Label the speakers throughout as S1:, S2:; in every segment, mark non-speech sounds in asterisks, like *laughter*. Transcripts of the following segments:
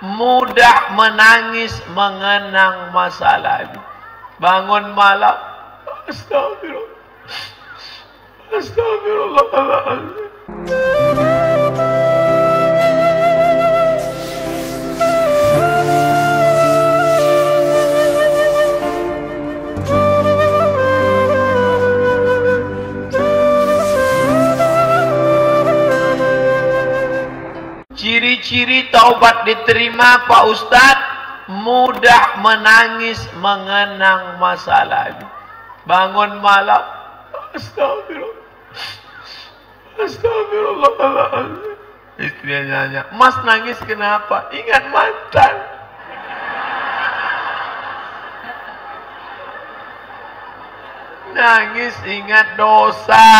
S1: mudah menangis mengenang masa lalu. Bangun malam, astagfirullah. Astagfirullahaladzim. Ciri-ciri taubat diterima Pak Ustadz mudah menangis mengenang masa lalu. Bangun malam, astagfirullah. Astagfirullahaladzim. Istrinya nanya, Mas nangis kenapa? Ingat mantan. Nangis ingat dosa.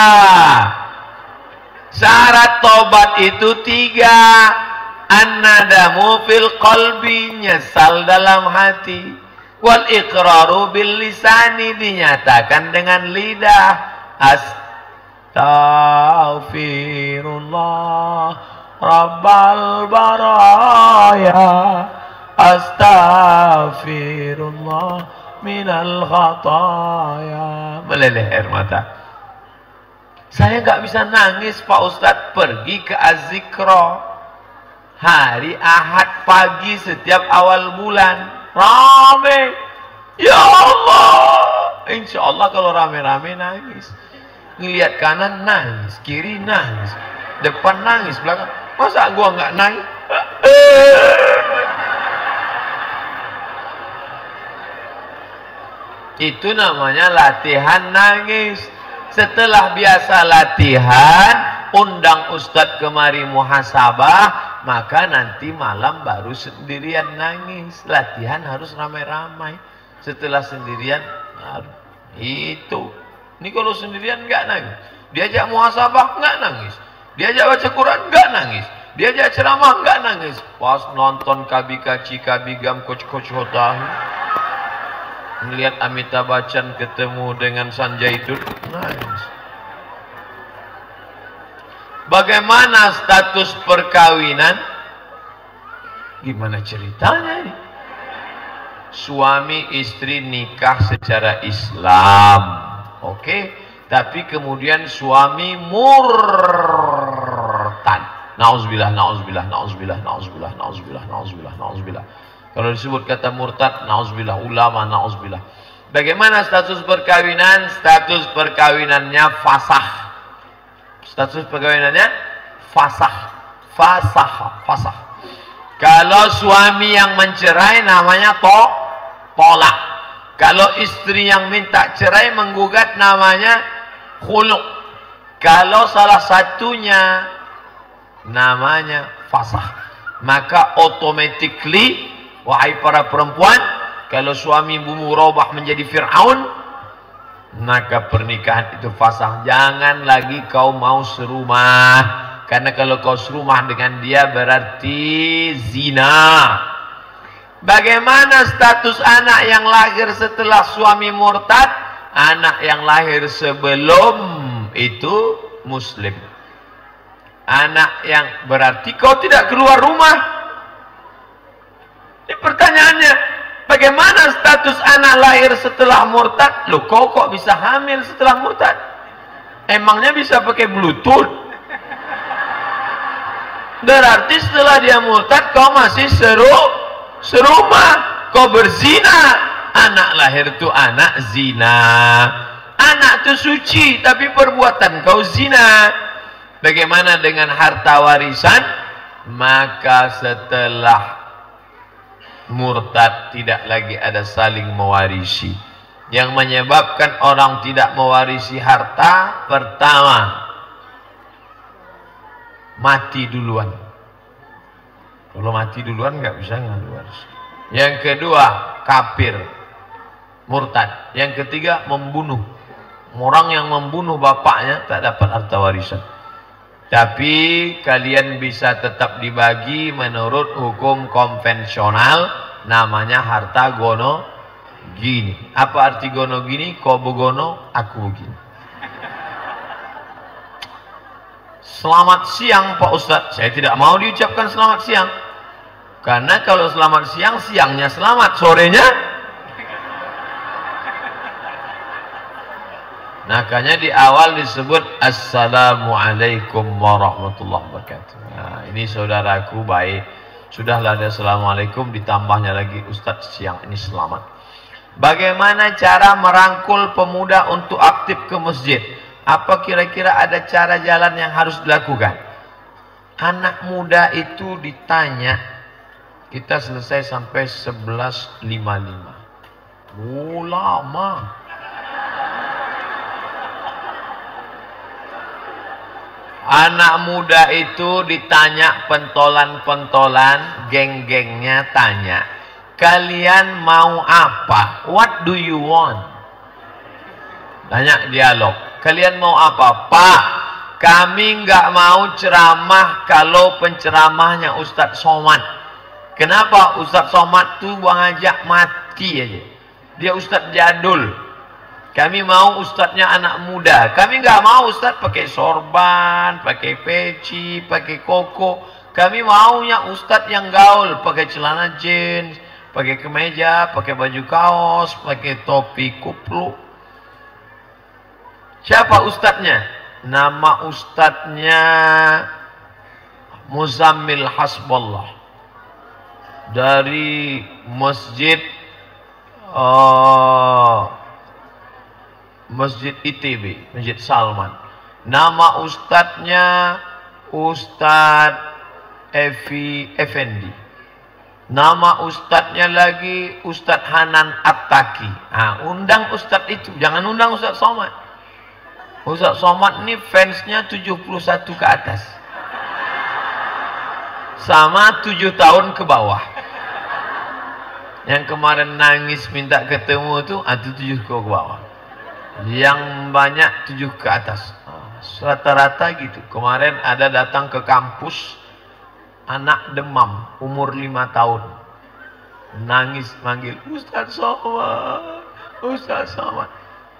S1: Syarat tobat itu tiga. An-nadamu fil qalbi nyesal dalam hati. Wal iqraru bil lisani dinyatakan dengan lidah. Astaghfirullah Rabbal baraya. Astaghfirullah minal khataya. Meleleh air mata. Saya nggak bisa nangis Pak Ustadz. Pergi ke Azikro hari Ahad pagi setiap awal bulan. Rame. Ya Allah. Insya Allah kalau rame-rame nangis. Ngelihat kanan nangis kiri nangis depan nangis belakang. Masa gua nggak nangis? Itu namanya latihan nangis setelah biasa latihan, undang ustadz kemari muhasabah, maka nanti malam baru sendirian nangis. Latihan harus ramai-ramai. Setelah sendirian, itu. Ini kalau sendirian nggak nangis. Diajak muhasabah nggak nangis. Diajak baca Quran nggak nangis. Diajak ceramah nggak nangis. Pas nonton kabi kaci kabi gam coach coach hotahu melihat Amitabh Bachchan ketemu dengan Sanjay Dutt nice. bagaimana status perkawinan gimana ceritanya ini suami istri nikah secara Islam oke okay? tapi kemudian suami murtad Nauzubillah, nauzubillah, nauzubillah, nauzubillah, nauzubillah, nauzubillah, nauzubillah. Kalau disebut kata murtad, nauzubillah, ulama, nauzubillah. Bagaimana status perkawinan? Status perkawinannya fasah. Status perkawinannya fasah. Fasah, fasah. Kalau suami yang mencerai namanya to, tolak. Kalau istri yang minta cerai menggugat namanya khuluk. Kalau salah satunya namanya fasah. Maka automatically Wahai para perempuan, kalau suami bumu robah menjadi Fir'aun, maka pernikahan itu fasah. Jangan lagi kau mau serumah. Karena kalau kau serumah dengan dia berarti zina. Bagaimana status anak yang lahir setelah suami murtad? Anak yang lahir sebelum itu muslim. Anak yang berarti kau tidak keluar rumah ini pertanyaannya, bagaimana status anak lahir setelah murtad? Loh, kau kok bisa hamil setelah murtad? Emangnya bisa pakai bluetooth? Berarti setelah dia murtad, kau masih seru, serumah. Kau berzina. Anak lahir itu anak zina. Anak itu suci, tapi perbuatan kau zina. Bagaimana dengan harta warisan? Maka setelah murtad tidak lagi ada saling mewarisi. Yang menyebabkan orang tidak mewarisi harta pertama mati duluan. Kalau mati duluan nggak bisa waris yang kedua kafir murtad. Yang ketiga membunuh. Orang yang membunuh bapaknya tak dapat harta warisan tapi kalian bisa tetap dibagi menurut hukum konvensional namanya harta gono gini. Apa arti gono gini? Kau begono, aku begini. Selamat siang Pak Ustadz. Saya tidak mau diucapkan selamat siang. Karena kalau selamat siang, siangnya selamat, sorenya Makanya di awal disebut Assalamualaikum warahmatullahi wabarakatuh. Nah, ini saudaraku baik. Sudahlah ada Assalamualaikum ditambahnya lagi Ustadz siang ini selamat. Bagaimana cara merangkul pemuda untuk aktif ke masjid? Apa kira-kira ada cara jalan yang harus dilakukan? Anak muda itu ditanya, kita selesai sampai 11.55. Oh, Anak muda itu ditanya pentolan-pentolan, geng-gengnya tanya, kalian mau apa? What do you want? Tanya dialog. Kalian mau apa? Pak, kami nggak mau ceramah kalau penceramahnya Ustadz Somad. Kenapa Ustadz Somad tuh buang aja mati aja. Dia Ustadz jadul. Kami mau ustadznya anak muda. Kami nggak mau ustadz pakai sorban, pakai peci, pakai koko. Kami maunya ustadz yang gaul, pakai celana jeans, pakai kemeja, pakai baju kaos, pakai topi kuplu. Siapa ustadznya? Nama ustadznya Muzammil Hasballah dari masjid uh, Masjid ITB, Masjid Salman. Nama ustadznya Ustadz Evi Effendi. Nama ustadznya lagi Ustadz Hanan Attaki. Nah, undang ustadz itu, jangan undang Ustadz Somad. Ustadz Somad ini fansnya 71 ke atas. Sama 7 tahun ke bawah. Yang kemarin nangis minta ketemu itu, itu 7 ke bawah yang banyak tujuh ke atas. Rata-rata gitu. Kemarin ada datang ke kampus anak demam umur lima tahun. Nangis manggil Ustaz Somad Ustaz Somad.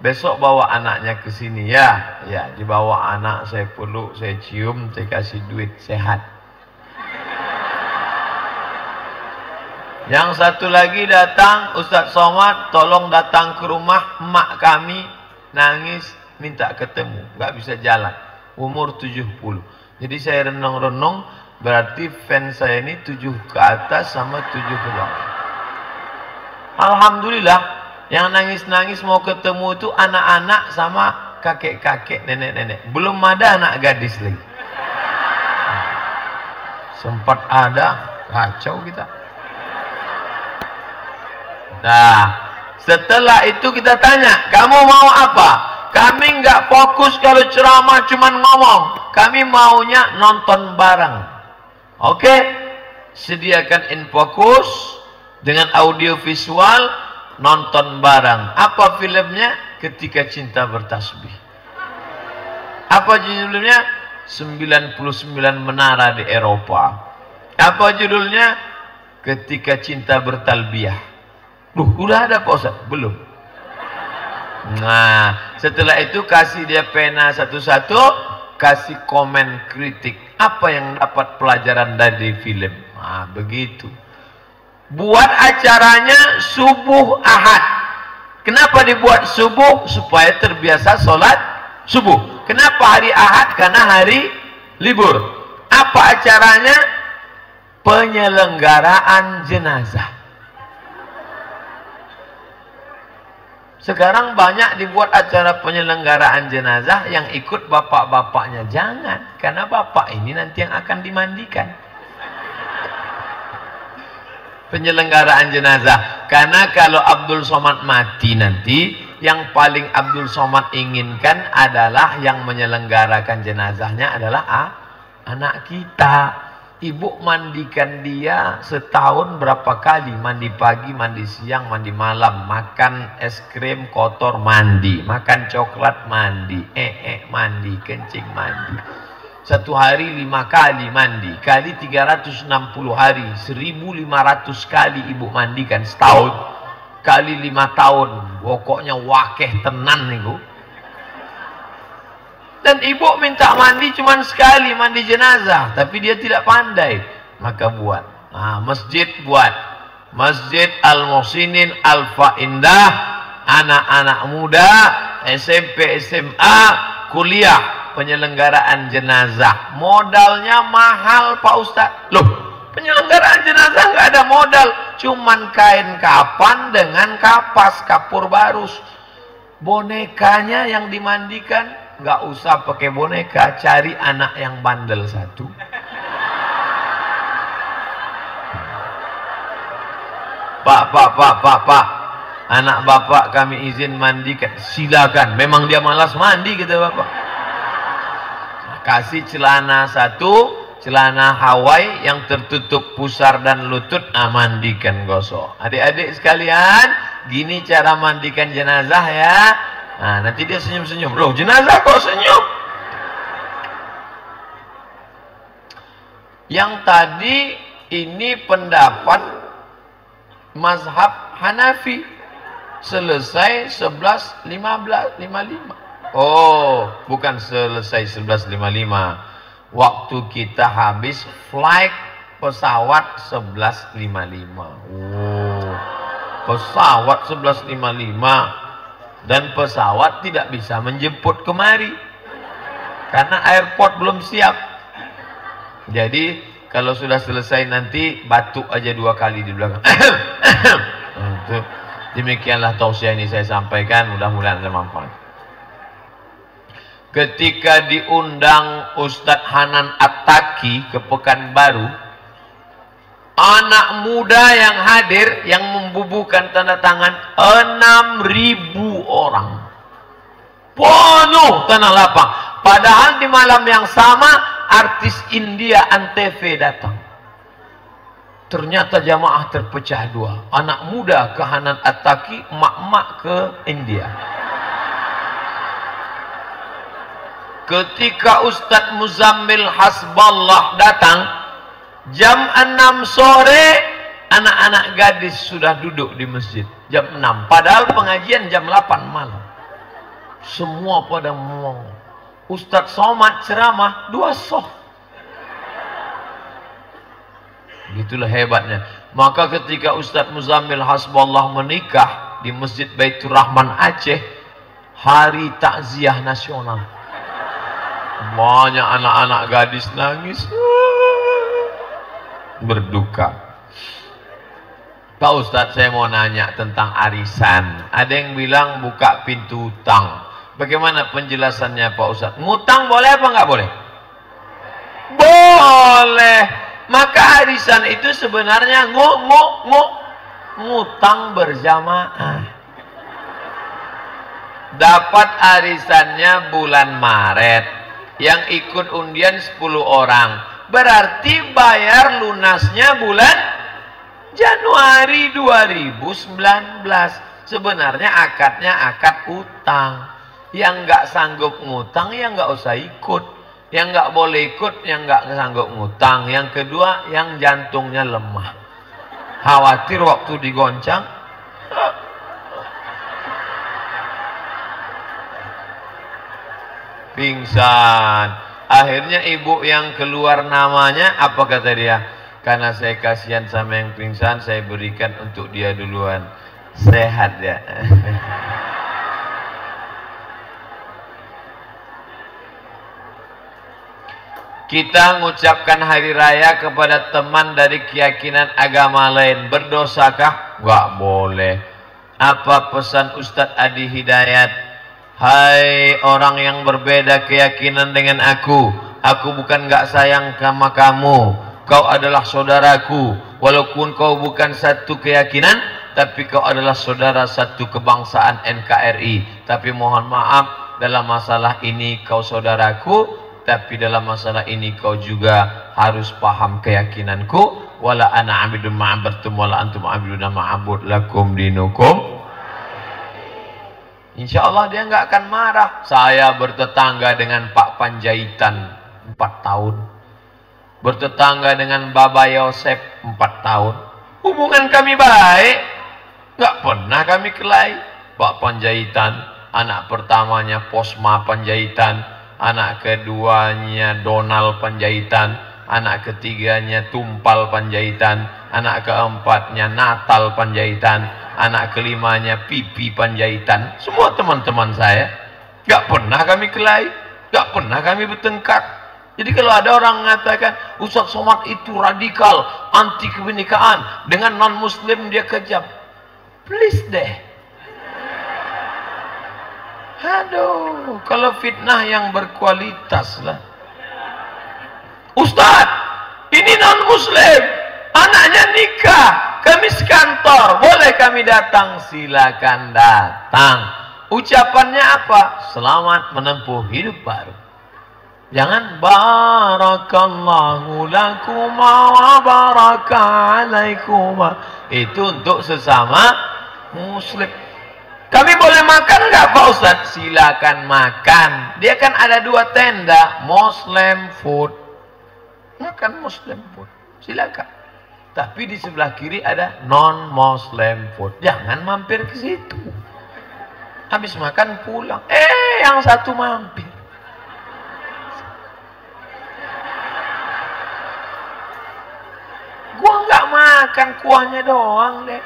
S1: Besok bawa anaknya ke sini ya. Ya dibawa anak saya peluk saya cium saya kasih duit sehat. Yang satu lagi datang Ustaz Somad tolong datang ke rumah emak kami nangis minta ketemu. Nggak bisa jalan. Umur 70 jadi saya renung-renung berarti fans saya ini 7 ke atas sama 7 ke bawah. Alhamdulillah yang nangis-nangis mau ketemu itu anak-anak sama kakek-kakek nenek-nenek. Belum ada anak gadis lagi. Sempat ada kacau kita. Nah setelah itu kita tanya, kamu mau apa? Kami nggak fokus kalau ceramah cuman ngomong. Kami maunya nonton bareng. Oke? Okay? Sediakan infokus dengan audio visual nonton bareng. Apa filmnya? Ketika cinta bertasbih. Apa judulnya? 99 menara di Eropa. Apa judulnya? Ketika cinta bertalbiah. Duh, udah ada Pak Ustaz? Belum. Nah, setelah itu kasih dia pena satu-satu, kasih komen kritik. Apa yang dapat pelajaran dari film? Nah, begitu. Buat acaranya subuh ahad. Kenapa dibuat subuh? Supaya terbiasa sholat subuh. Kenapa hari ahad? Karena hari libur. Apa acaranya? Penyelenggaraan jenazah. Sekarang banyak dibuat acara penyelenggaraan jenazah yang ikut bapak-bapaknya. Jangan, karena bapak ini nanti yang akan dimandikan. Penyelenggaraan jenazah. Karena kalau Abdul Somad mati nanti, yang paling Abdul Somad inginkan adalah yang menyelenggarakan jenazahnya adalah ah, anak kita. Ibu mandikan dia setahun berapa kali? Mandi pagi, mandi siang, mandi malam, makan es krim kotor mandi, makan coklat mandi, eh eh mandi, kencing mandi. Satu hari lima kali mandi, kali 360 hari, 1500 kali ibu mandikan setahun, kali lima tahun, pokoknya wakeh tenan nih bu. Dan ibu minta mandi cuma sekali, mandi jenazah. Tapi dia tidak pandai. Maka buat. Nah, masjid buat. Masjid Al-Muhsinin Alfa Indah. Anak-anak muda, SMP, SMA, kuliah penyelenggaraan jenazah. Modalnya mahal Pak Ustadz. Loh, penyelenggaraan jenazah nggak ada modal. Cuman kain kapan dengan kapas, kapur barus. Bonekanya yang dimandikan nggak usah pakai boneka, cari anak yang bandel satu. Pak, pak, pak, pak, pak. Anak bapak kami izin mandi, silakan. Memang dia malas mandi kita bapak. Kasih celana satu, celana Hawaii yang tertutup pusar dan lutut, nah mandikan gosok. Adik-adik sekalian, gini cara mandikan jenazah ya. Nah, nanti dia senyum-senyum. Loh, jenazah kok senyum? Yang tadi ini pendapat mazhab Hanafi selesai 11.15 55. Oh, bukan selesai 11.55. Waktu kita habis flight pesawat 11.55. Oh. Pesawat 11.55 dan pesawat tidak bisa menjemput kemari. Karena airport belum siap. Jadi kalau sudah selesai nanti batuk aja dua kali di belakang. *coughs* Demikianlah tausiah ini saya sampaikan. Mudah-mudahan ada manfaat ketika diundang Ustadz Hanan Attaki ke Pekanbaru anak muda yang hadir yang membubuhkan tanda tangan 6000 orang. Penuh tanah lapang. Padahal di malam yang sama artis India Antv datang. Ternyata jamaah terpecah dua. Anak muda ke Hanan Attaki mak-mak ke India. Ketika Ustadz Muzammil Hasballah datang Jam 6 sore anak-anak gadis sudah duduk di masjid. Jam 6. Padahal pengajian jam 8 malam. Semua pada mau. Ustadz Somad ceramah dua soh. Itulah hebatnya. Maka ketika Ustadz Muzammil Hasballah menikah di Masjid Baitur Rahman Aceh, hari takziah nasional. Banyak anak-anak gadis nangis berduka. Pak Ustadz saya mau nanya tentang arisan. Ada yang bilang buka pintu utang. Bagaimana penjelasannya Pak Ustadz? Ngutang boleh apa nggak boleh? Boleh. Maka arisan itu sebenarnya ngu, ngu, ngu, ngutang berjamaah. Dapat arisannya bulan Maret. Yang ikut undian 10 orang Berarti bayar lunasnya bulan Januari 2019. Sebenarnya akadnya akad utang. Yang nggak sanggup ngutang yang nggak usah ikut. Yang nggak boleh ikut yang nggak sanggup ngutang. Yang kedua yang jantungnya lemah. Khawatir waktu digoncang. Pingsan. Akhirnya ibu yang keluar namanya apa kata dia? Karena saya kasihan sama yang pingsan, saya berikan untuk dia duluan. Sehat ya. *laughs* Kita mengucapkan hari raya kepada teman dari keyakinan agama lain. Berdosakah? Gak boleh. Apa pesan Ustadz Adi Hidayat? Hai orang yang berbeda keyakinan dengan aku Aku bukan gak sayang sama kamu Kau adalah saudaraku Walaupun kau bukan satu keyakinan Tapi kau adalah saudara satu kebangsaan NKRI Tapi mohon maaf Dalam masalah ini kau saudaraku Tapi dalam masalah ini kau juga harus paham keyakinanku Wala ana abidun ma'abartum Wala antum abidun ma'abud lakum dinukum Insya Allah dia nggak akan marah. Saya bertetangga dengan Pak Panjaitan empat tahun. Bertetangga dengan Baba Yosef empat tahun. Hubungan kami baik. Nggak pernah kami kelahi. Pak Panjaitan, anak pertamanya Posma Panjaitan, anak keduanya Donald Panjaitan, anak ketiganya Tumpal Panjaitan, anak keempatnya Natal Panjaitan, anak kelimanya Pipi Panjaitan. Semua teman-teman saya. Gak pernah kami kelahi, gak pernah kami bertengkar. Jadi kalau ada orang mengatakan Ustaz Somad itu radikal, anti kebinekaan, dengan non muslim dia kejam. Please deh. Aduh, kalau fitnah yang berkualitas lah. Ustaz, ini non muslim, anaknya nikah, kami sekantor, boleh kami datang? Silakan datang. Ucapannya apa? Selamat menempuh hidup baru. Jangan barakallahu lakuma wa baraka alaikuma. Itu untuk sesama muslim. Kami boleh makan nggak Pak Ustaz? Silakan makan. Dia kan ada dua tenda, Muslim food. Makan Muslim food. Silakan. Tapi di sebelah kiri ada non Muslim food. Jangan mampir ke situ. Habis makan pulang. Eh, yang satu mampir. Gua nggak makan kuahnya doang deh.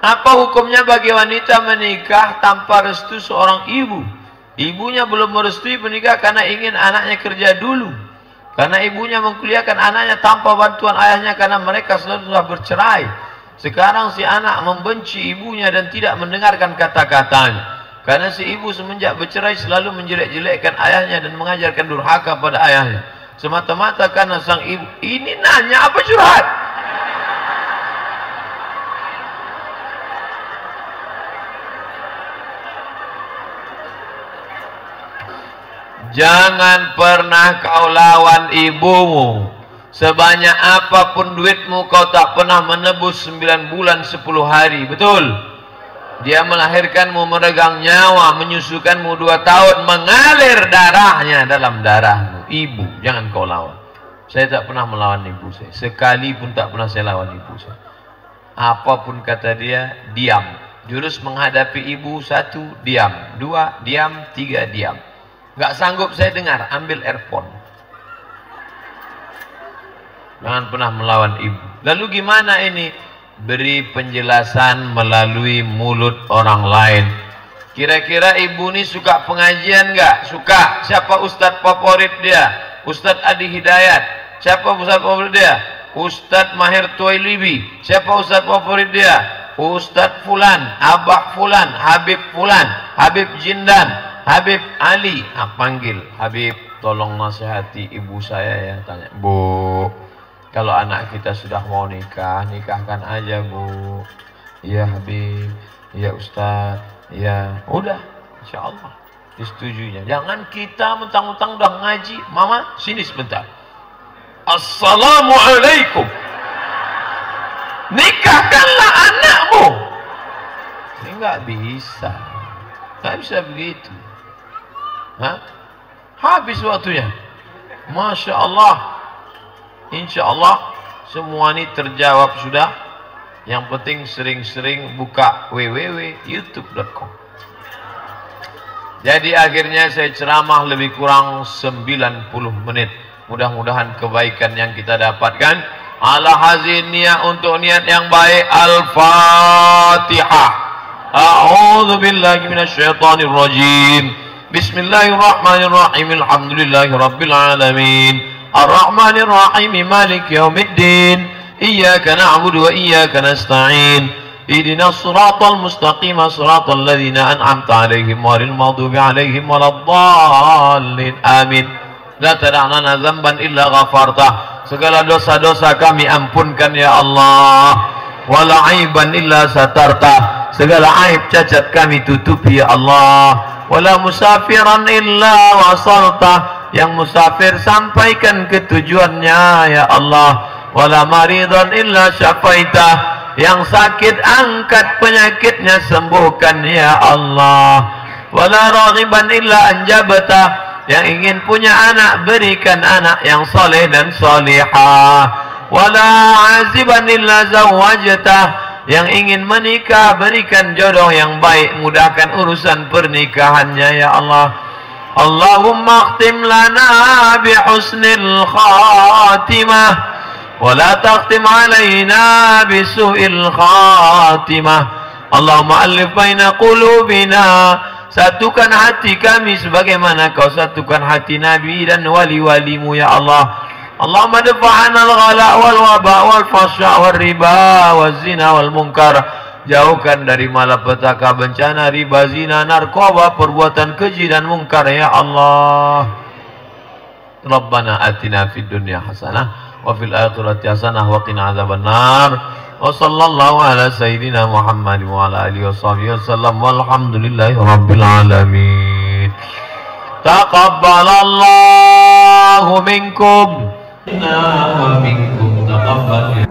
S1: Apa hukumnya bagi wanita menikah tanpa restu seorang ibu? Ibunya belum merestui menikah karena ingin anaknya kerja dulu. Karena ibunya mengkuliahkan anaknya tanpa bantuan ayahnya karena mereka sudah bercerai. Sekarang si anak membenci ibunya dan tidak mendengarkan kata-katanya. Karena si ibu semenjak bercerai selalu menjelek-jelekkan ayahnya dan mengajarkan durhaka pada ayahnya. Semata-mata karena sang ibu. Ini nanya apa curhat? Jangan pernah kau lawan ibumu. Sebanyak apa pun duitmu kau tak pernah menebus 9 bulan 10 hari. Betul? Dia melahirkanmu meregang nyawa, menyusukanmu dua tahun, mengalir darahnya dalam darahmu. Ibu, jangan kau lawan. Saya tak pernah melawan ibu saya. Sekali pun tak pernah saya lawan ibu saya. Apa pun kata dia, diam. Jurus menghadapi ibu, satu, diam. Dua, diam. Tiga, diam. Gak sanggup saya dengar, ambil earphone. Jangan pernah melawan ibu. Lalu gimana ini? Beri penjelasan melalui mulut orang lain. Kira-kira ibu ini suka pengajian enggak? Suka. Siapa ustaz favorit dia? Ustaz Adi Hidayat. Siapa ustaz favorit dia? Ustaz Mahir Tuailibi. Siapa ustaz favorit dia? Ustaz Fulan, Abah Fulan, Habib Fulan, Habib Jindan, Habib Ali. Ah, panggil Habib, tolong nasihati ibu saya ya. Tanya, Bu, kalau anak kita sudah mau nikah, nikahkan aja bu. Iya Habib, iya Ustaz, iya. Udah, insya Allah disetujuinya. Jangan kita mentang-mentang udah ngaji. Mama, sini sebentar. Assalamualaikum. Nikahkanlah anakmu. Ini nggak bisa. Nggak bisa begitu. Hah? Habis waktunya. Masya Allah. Insya Allah semua ini terjawab sudah. Yang penting sering-sering buka www.youtube.com. Jadi akhirnya saya ceramah lebih kurang 90 menit. Mudah-mudahan kebaikan yang kita dapatkan. Ala hazin niat untuk niat yang baik. Al-Fatihah. A'udhu billahi minasyaitanir rajim. Bismillahirrahmanirrahim. Alhamdulillahi alamin. الرحمن الرحيم مالك يوم الدين إياك نعبد وإياك نستعين اهدنا الصراط المستقيم صراط الذين أنعمت عليهم غير المغضوب عليهم ولا الضالين آمين لا تدع لنا ذنبا إلا غفرته segala dosa-dosa kami ampunkan ya Allah wala aiban illa satarta segala aib cacat kami tutupi ya Allah wala musafiran illa wasalta yang musafir sampaikan ke tujuannya ya Allah. Wala maridan illa syafaita yang sakit angkat penyakitnya sembuhkan ya Allah. Wala raghiban illa anjabata yang ingin punya anak berikan anak yang soleh dan solihah. Wala aziban illa zawajata yang ingin menikah berikan jodoh yang baik mudahkan urusan pernikahannya ya Allah اللهم اختم لنا بحسن الخاتمة ولا تختم علينا بسوء الخاتمة اللهم ألف بين قلوبنا Satukan hati kami sebagaimana kau حتي hati Nabi dan wali-walimu ya Allah. اللهم ادفع عنا الغلاء والوباء والفحشاء والربا والزنا والمنكر Jauhkan dari malapetaka bencana riba zina narkoba perbuatan keji dan mungkar ya Allah. Rabbana atina fid dunya hasanah wa fil akhirati hasanah wa qina adzabannar. Wa sallallahu ala sayyidina Muhammad wa ala alihi washabihi wasallam walhamdulillahi rabbil alamin. Taqabbalallahu minkum. Inna minkum taqabbal.